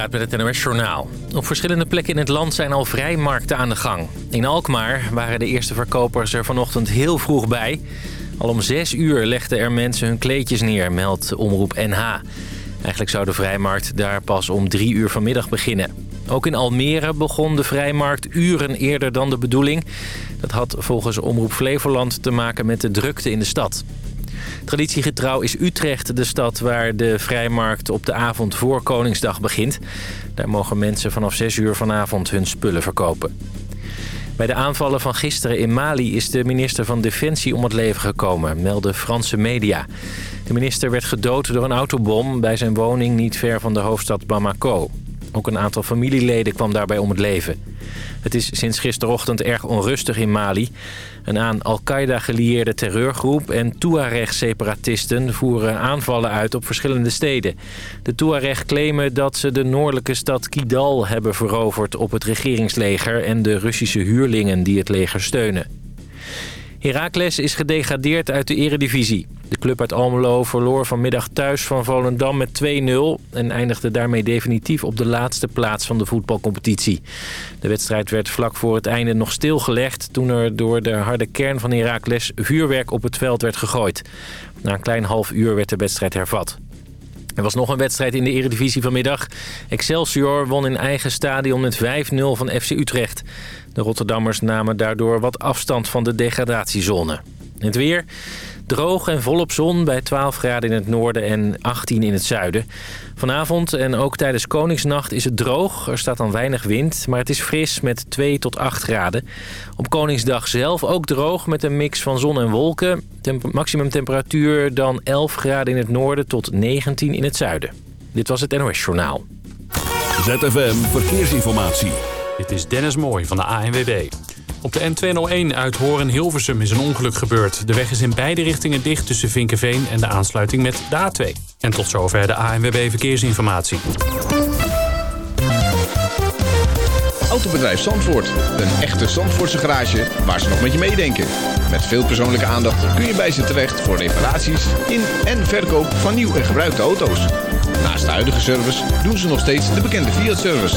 Met het NOS Journaal. Op verschillende plekken in het land zijn al vrijmarkten aan de gang. In Alkmaar waren de eerste verkopers er vanochtend heel vroeg bij. Al om zes uur legden er mensen hun kleedjes neer, meldt Omroep NH. Eigenlijk zou de vrijmarkt daar pas om drie uur vanmiddag beginnen. Ook in Almere begon de vrijmarkt uren eerder dan de bedoeling. Dat had volgens Omroep Flevoland te maken met de drukte in de stad. Traditiegetrouw is Utrecht de stad waar de vrijmarkt op de avond voor Koningsdag begint. Daar mogen mensen vanaf 6 uur vanavond hun spullen verkopen. Bij de aanvallen van gisteren in Mali is de minister van Defensie om het leven gekomen, melden Franse media. De minister werd gedood door een autobom bij zijn woning niet ver van de hoofdstad Bamako. Ook een aantal familieleden kwam daarbij om het leven. Het is sinds gisterochtend erg onrustig in Mali. Een aan Al-Qaeda gelieerde terreurgroep en Tuareg-separatisten voeren aanvallen uit op verschillende steden. De Tuareg claimen dat ze de noordelijke stad Kidal hebben veroverd op het regeringsleger en de Russische huurlingen die het leger steunen. Heracles is gedegradeerd uit de eredivisie. De club uit Almelo verloor vanmiddag thuis van Volendam met 2-0... en eindigde daarmee definitief op de laatste plaats van de voetbalcompetitie. De wedstrijd werd vlak voor het einde nog stilgelegd... toen er door de harde kern van Heracles vuurwerk op het veld werd gegooid. Na een klein half uur werd de wedstrijd hervat. Er was nog een wedstrijd in de eredivisie vanmiddag. Excelsior won in eigen stadion met 5-0 van FC Utrecht. De Rotterdammers namen daardoor wat afstand van de degradatiezone. Het weer... Droog en volop zon bij 12 graden in het noorden en 18 in het zuiden. Vanavond en ook tijdens Koningsnacht is het droog. Er staat dan weinig wind, maar het is fris met 2 tot 8 graden. Op Koningsdag zelf ook droog met een mix van zon en wolken. Temp maximum temperatuur dan 11 graden in het noorden tot 19 in het zuiden. Dit was het NOS Journaal. ZFM Verkeersinformatie. Dit is Dennis Mooij van de ANWB. Op de N201 uit Horen-Hilversum is een ongeluk gebeurd. De weg is in beide richtingen dicht tussen Vinkenveen en de aansluiting met de A2. En tot zover de ANWB Verkeersinformatie. Autobedrijf Zandvoort. Een echte Zandvoortse garage waar ze nog met je meedenken. Met veel persoonlijke aandacht kun je bij ze terecht voor reparaties in en verkoop van nieuw en gebruikte auto's. Naast de huidige service doen ze nog steeds de bekende Fiat-service.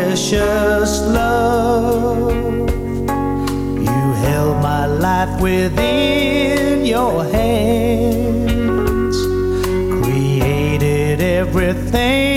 Precious love, you held my life within your hands, created everything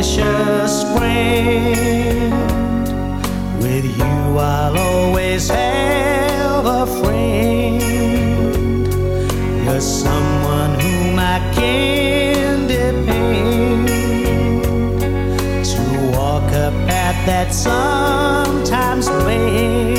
Precious friend, with you I'll always have a friend. You're someone whom I can depend to walk a path that sometimes bends.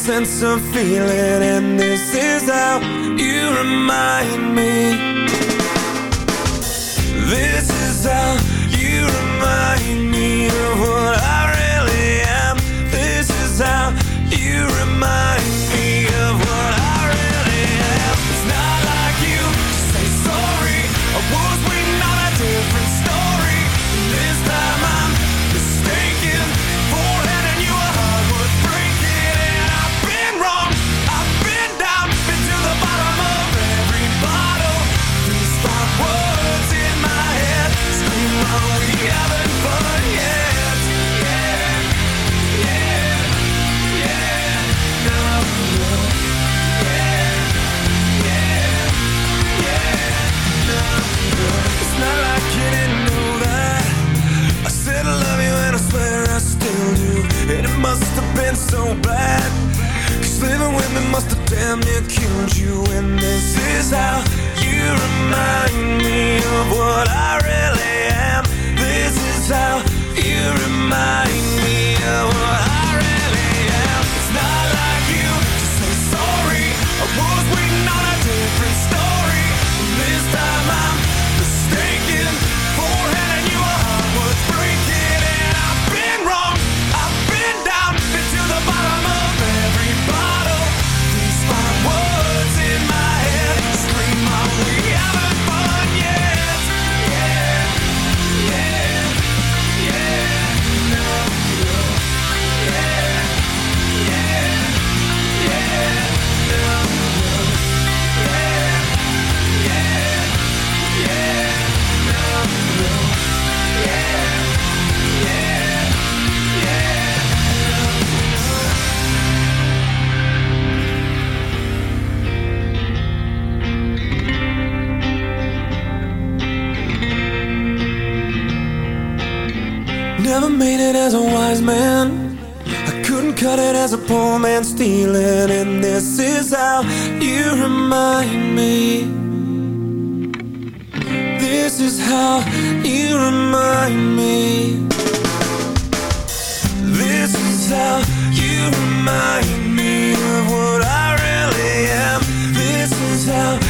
sense of feeling. Tell.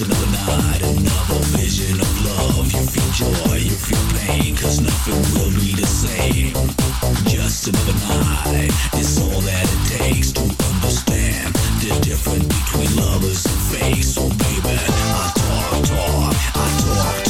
It's another night, another vision of love. You feel joy, you feel nothing will be the same. Just another night, it's all that it takes to understand the difference between lovers and fakes. So baby, I talk, talk, I talk.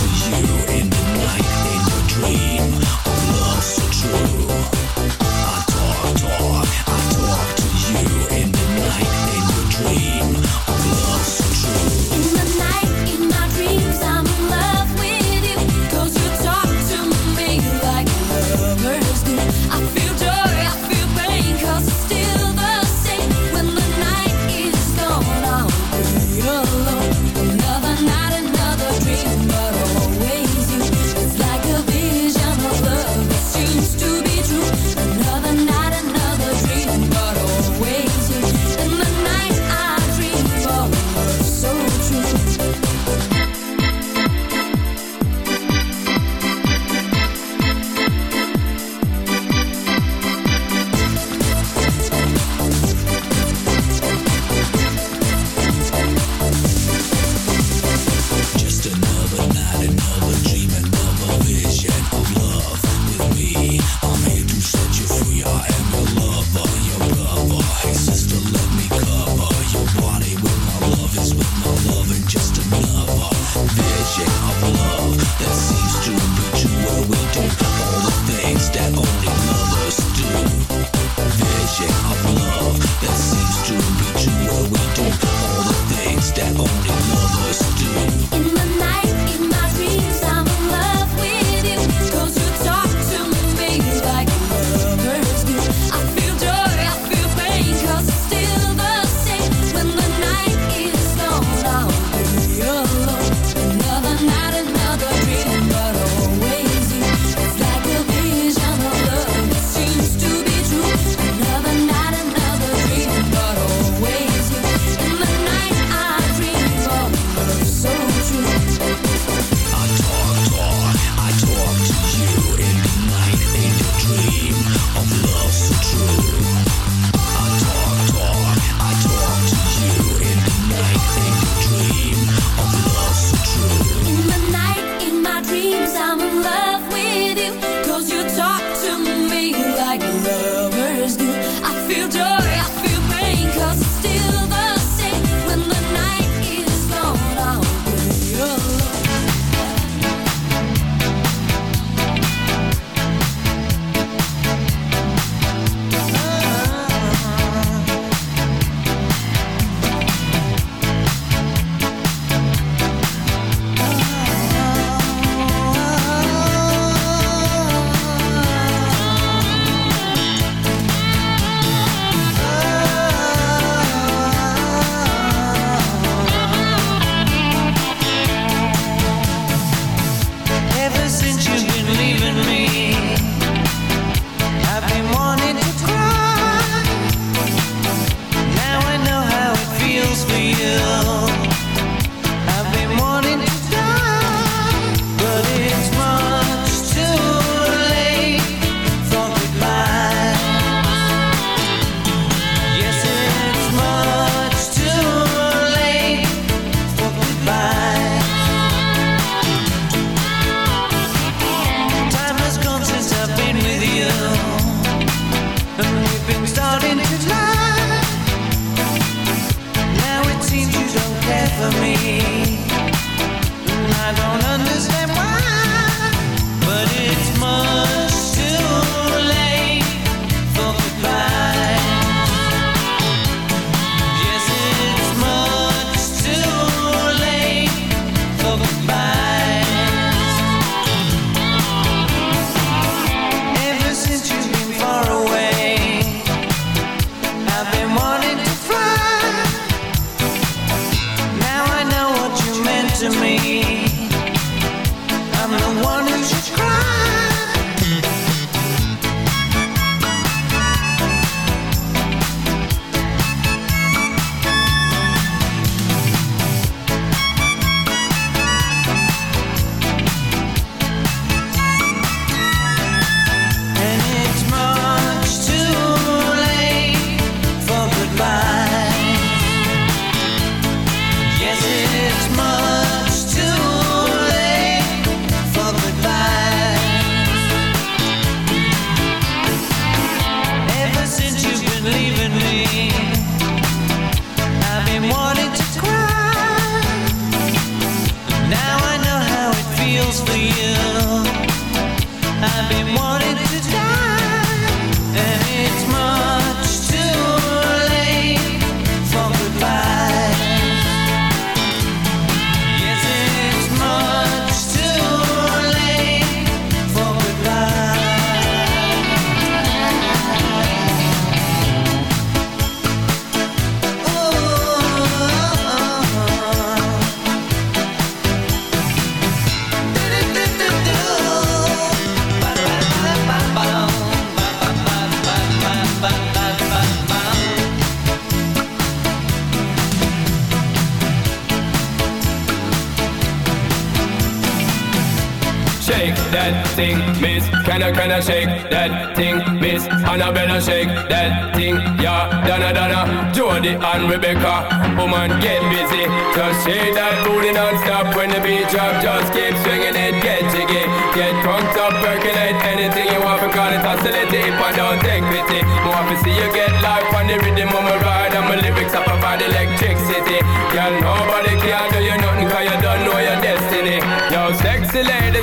Miss. Can I, can I shake that thing, miss? Annabella, shake that thing, yeah. Donna, Donna, Jody and Rebecca. Woman, get busy. Just shake that booty non-stop when the beat drop. Just keep swinging it, get jiggy. Get drunk up, percolate anything you want. Because it's hostility if I don't take pity. More to see you get life on the rhythm of my ride. And my lyrics up about electricity. Girl, nobody can do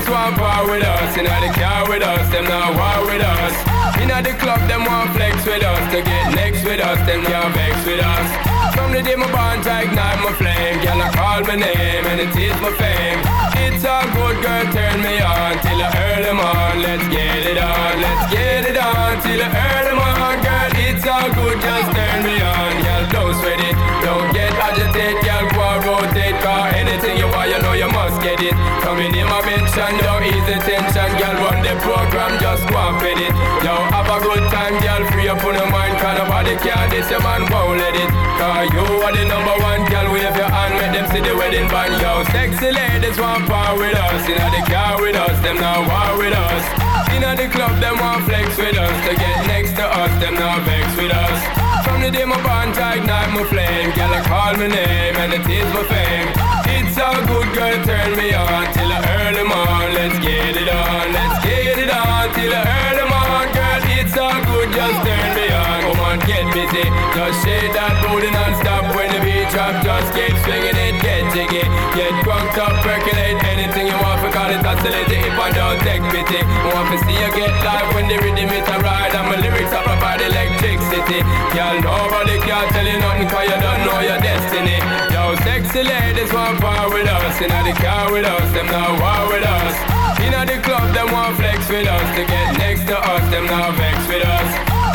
sexy want war with us. Inna the car with us, them not war with us. Inna the club, them want flex with us. To get next with us, them can't vex with us. From the day my bond to ignite my flame Girl, I call my name and it is my fame It's a good girl, turn me on Till earn them on, let's get it on Let's get it on, till earn them on. Girl, it's all good, just turn me on. Girl, don't sweat it, don't get agitated. Girl, go and rotate, cause anything you want, you know you must get it. Coming in my mention, don't ease the tension. Girl, run the program, just go and fit it. Yo, have a good time, girl, free up on your mind Cause nobody can this, your man won't let it. Cause you are the number one, girl, wave your hand Make them see the wedding band, yo Sexy ladies want power with us. Inna the car with us, them now war with us. Inna the club, them want flex with us. To get next to us, them now vex with us. From the day my bond to ignite my flame. Girl, I call my name and it is my fame take pity. Want to see you get live when the rhythm is a ride. And my lyrics are about electricity. Y'all nobody can tell you nothing cause you don't know your destiny. Yo, sexy ladies want power with us. In the car with us, them now war with us. In the club, them want flex with us. To get next to us, them now vex with us.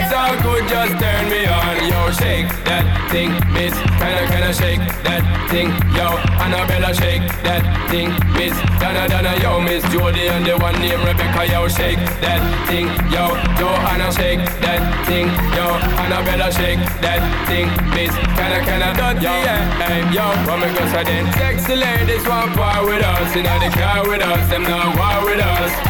it's all good, just turn me on. Yo, shake that thing, miss. Kinda, kinda shake that thing? Yo, Annabella, shake that thing, miss. Donna, Donna, yo, miss. Jody And the one named Rebecca, yo, shake that thing. Yo, Joanna, shake that thing. Yo, Annabella, shake that thing Miss, kinda, kinda dirty, yeah Hey, yo, go say then. Sexy ladies want power with us. Inna the car with us, them now war with us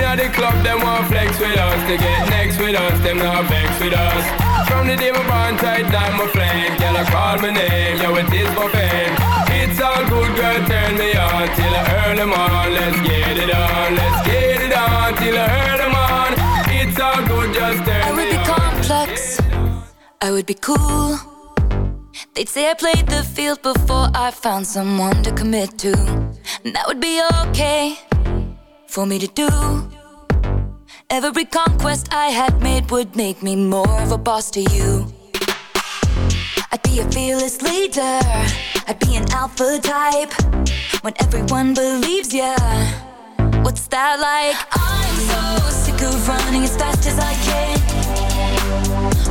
Inna the club, them want flex with us. To get next with us, them now vex with us. From the day my bond tight down my flame. Girl, I call my name, yo, it is fame. It's all good, girl, turn me on Till I earn them on, let's get it on Let's get it on, till I earn them on. It's all good, just turn I would be on. complex. I would be cool. They'd say I played the field before I found someone to commit to. And that would be okay for me to do. Every conquest I had made would make me more of a boss to you. I'd be a fearless leader. I'd be an alpha type. When everyone believes ya. What's that like? I'm so sick of running as fast as I can.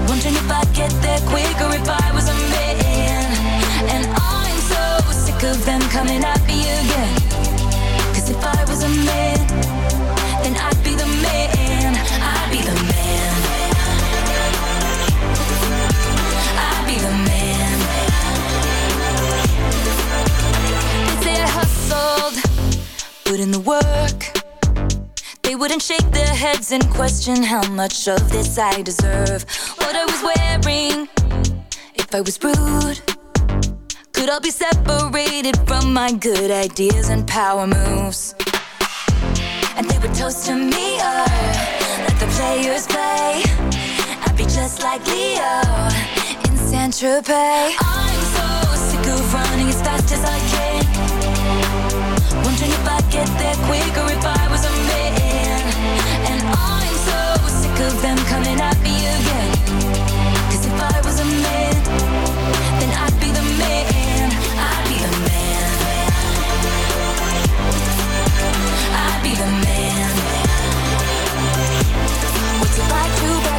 Wondering if I'd get there quicker if I was a man. And I'm so sick of them coming at was a man, then I'd be the man. I'd be the man. I'd be the man. They say I hustled, put in the work. They wouldn't shake their heads and question how much of this I deserve. What I was wearing, if I was rude, could I be separated from my good ideas and power moves. And they would toast to me, or let the players play. I'd be just like Leo in Saint Tropez. I'm so sick of running as fast as I can. Wondering if I'd get there quicker if I was a man. And I'm so sick of them coming at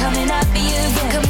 coming at me again, coming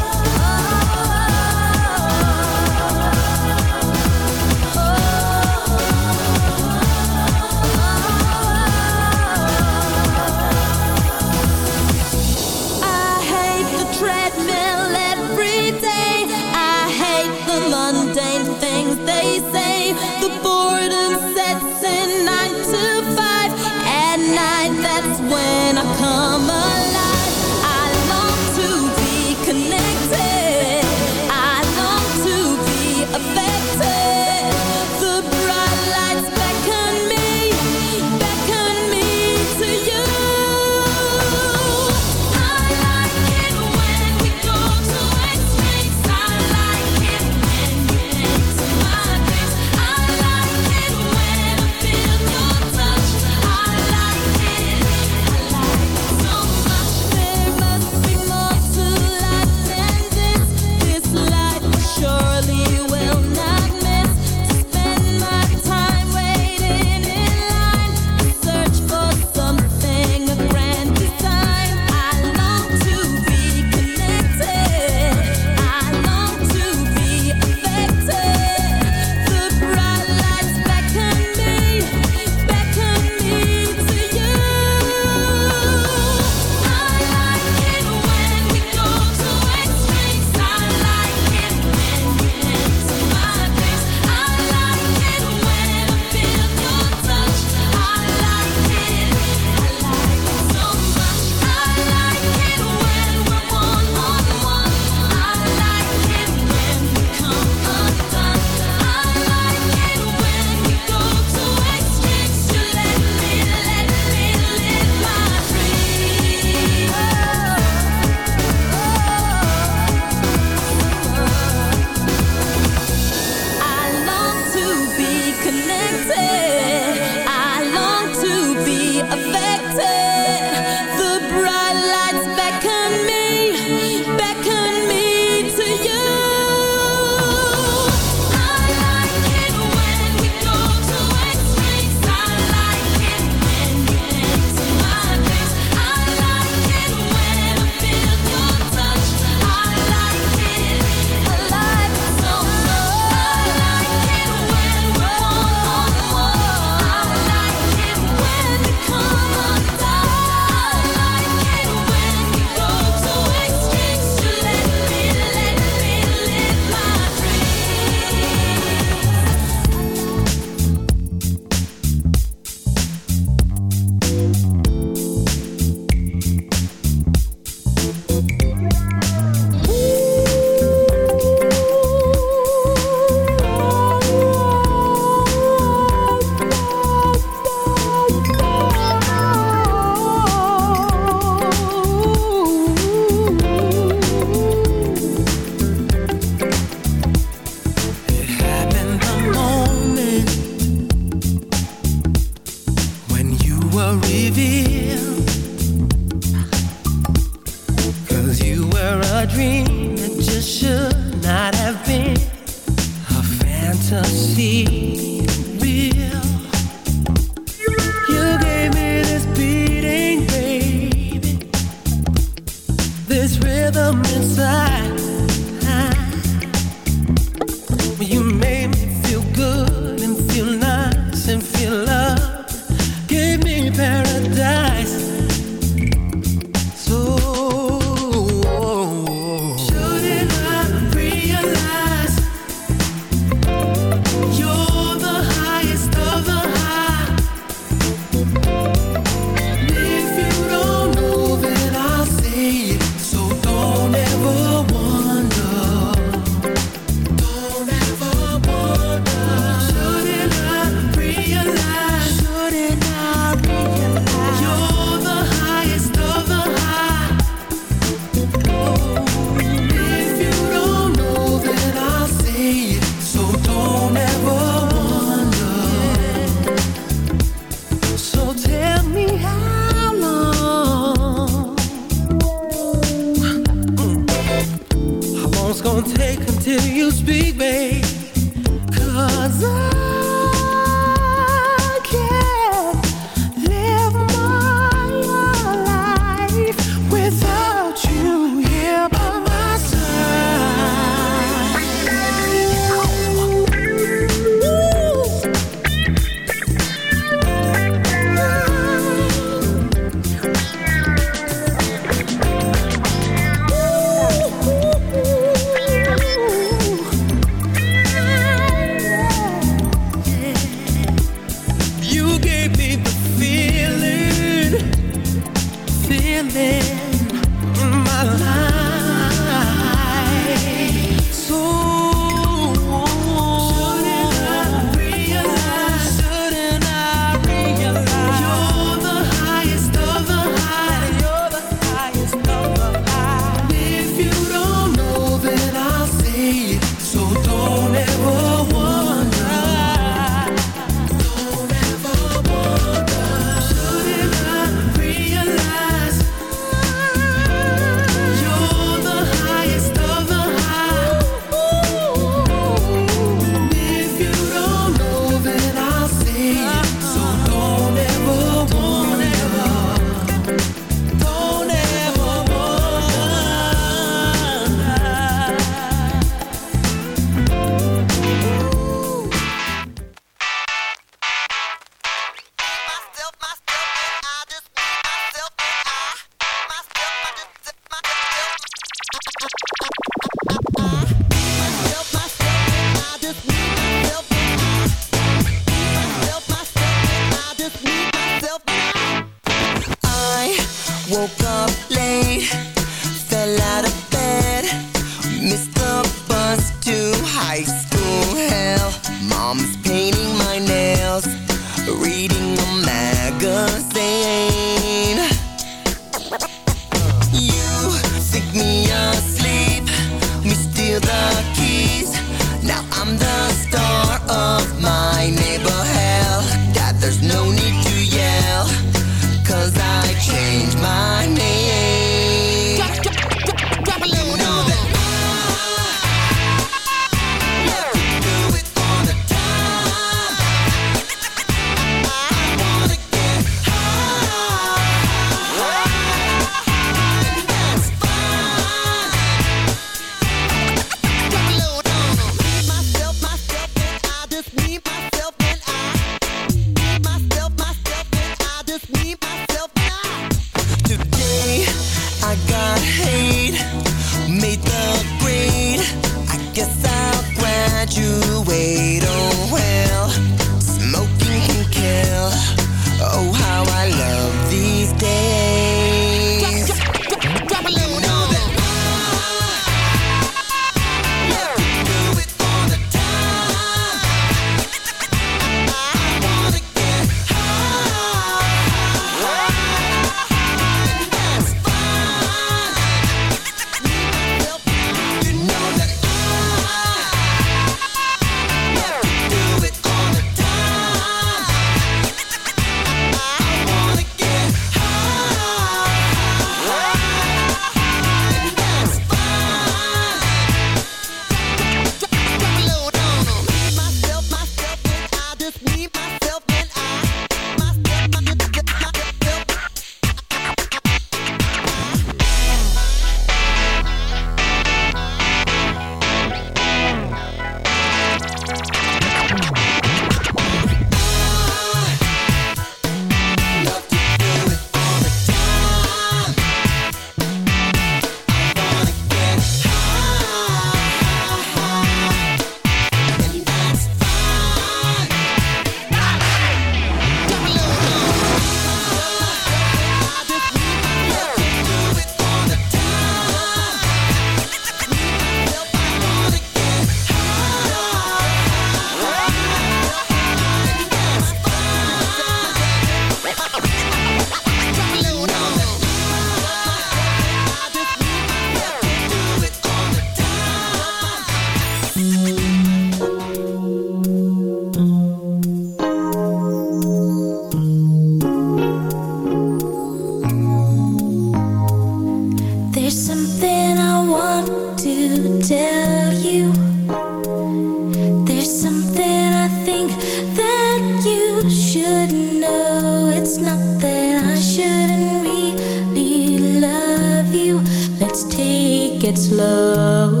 it's love.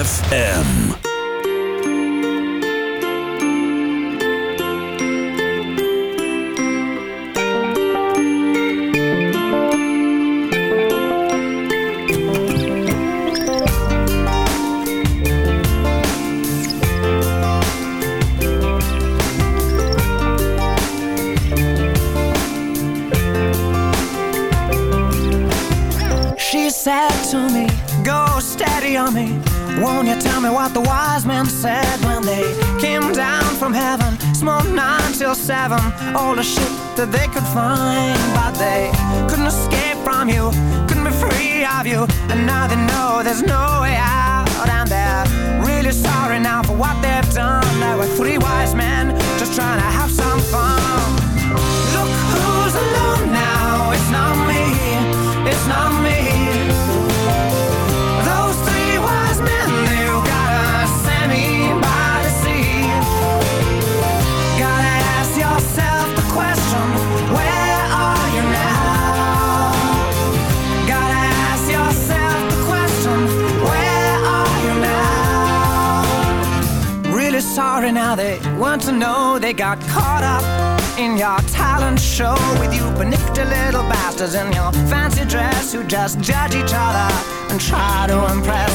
FM. all the shit that they could find. want to know. They got caught up in your talent show with you panicked little bastards in your fancy dress who just judge each other and try to impress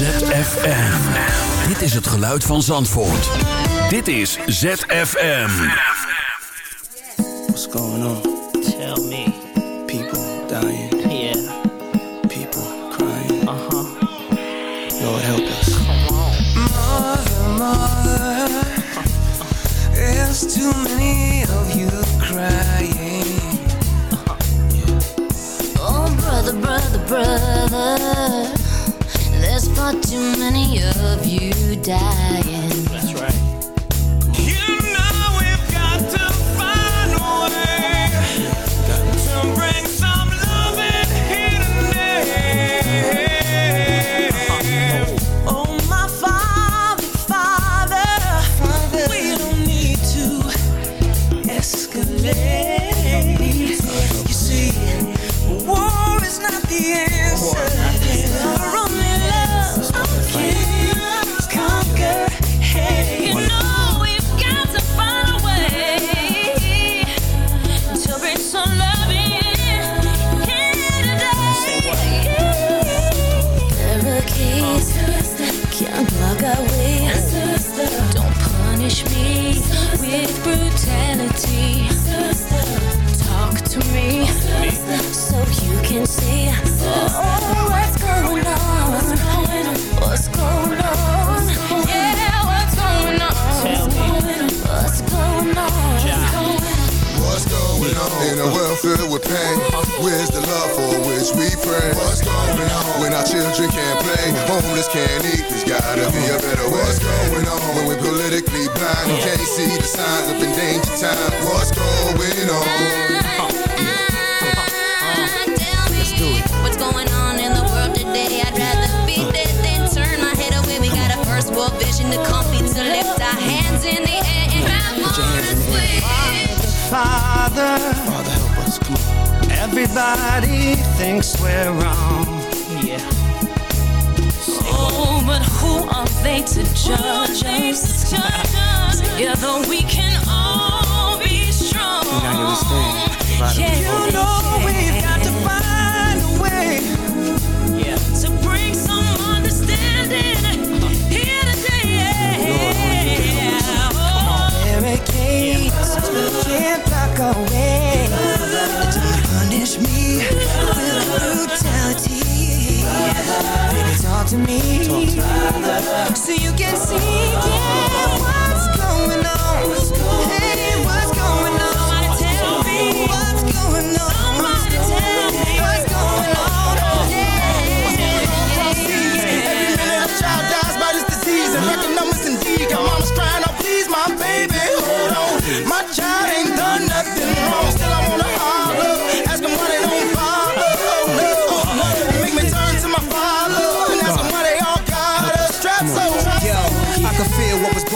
ZFM. Dit is het geluid van Zandvoort. Dit is ZFM. What's going on? pain? Where's the love for which we pray? What's going on? When our children can't play, homeless can't eat, there's gotta be a better way. What's going on? When we're politically blind, we can't see the signs of endangered time. What's going on? I, I, I, tell what's going on in the world today? I'd rather be dead than turn my head away. We got a first world vision to come to lift our hands in the air and grab on this the Father. Come on. Everybody thinks we're wrong. Yeah. Oh, but who are they to judge us? Together we can all be strong. We gotta get this thing. Right Yeah. You know we've got to find a way. Yeah. To bring some understanding here today. Oh. Barricades can't block our way. Me with brutality. Baby, talk to me so you can see yeah,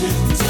Feet.